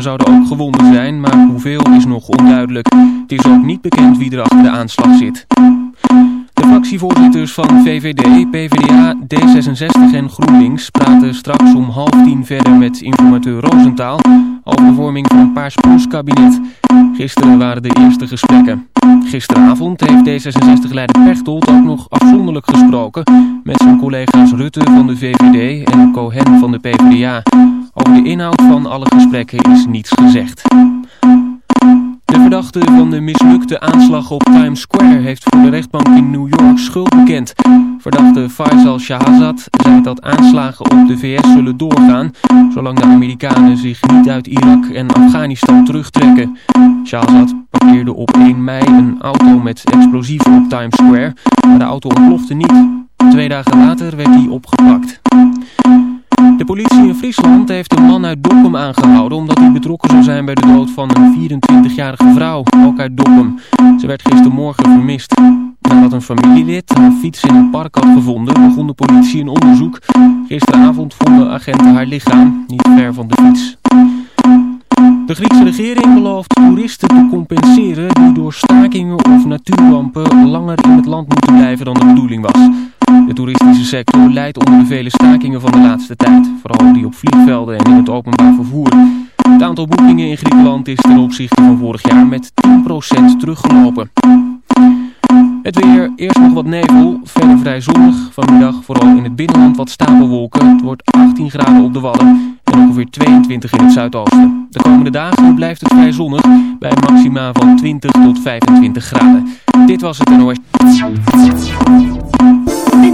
Er zouden ook gewonden zijn, maar hoeveel is nog onduidelijk. Het is ook niet bekend wie er achter de aanslag zit. De fractievoorzitters van VVD, PvdA, D66 en GroenLinks praten straks om half tien verder met informateur Roosentaal over de vorming van een Paars kabinet. Gisteren waren de eerste gesprekken. Gisteravond heeft D66-leider Pechtold ook nog afzonderlijk gesproken met zijn collega's Rutte van de VVD en Cohen van de PvdA. Over de inhoud van alle gesprekken is niets gezegd. De verdachte van de mislukte aanslag op Times Square heeft voor de rechtbank in New York schuld bekend. Verdachte Faisal Shahzad zei dat aanslagen op de VS zullen doorgaan, zolang de Amerikanen zich niet uit Irak en Afghanistan terugtrekken. Shahzad parkeerde op 1 mei een auto met explosieven op Times Square, maar de auto ontplofte niet. Twee dagen later werd hij opgepakt. De politie in Friesland heeft een man uit Dokkum aangehouden omdat hij betrokken zou zijn bij de dood van een 24-jarige vrouw, ook uit Dokkum. Ze werd gistermorgen vermist. Nadat een familielid haar fiets in een park had gevonden, begon de politie een onderzoek. Gisteravond vonden agenten haar lichaam, niet ver van de fiets. De Griekse regering belooft toeristen te compenseren die door stakingen of natuurrampen langer in het land moeten blijven dan de bedoeling was. De toeristische sector leidt onder de vele stakingen van de laatste tijd, vooral die op vliegvelden en in het openbaar vervoer. Het aantal boekingen in Griekenland is ten opzichte van vorig jaar met 10% teruggelopen. Het weer, eerst nog wat nevel, verder vrij zonnig. Vanmiddag vooral in het binnenland wat stapelwolken. Het wordt 18 graden op de Wadden en ongeveer 22 in het zuidoosten. De komende dagen blijft het vrij zonnig bij maxima van 20 tot 25 graden. Dit was het NOS.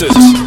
En jij